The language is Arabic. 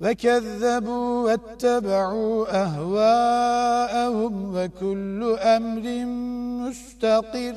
وكذبوا واتبعوا أهواءهم وكل أمر مستقر.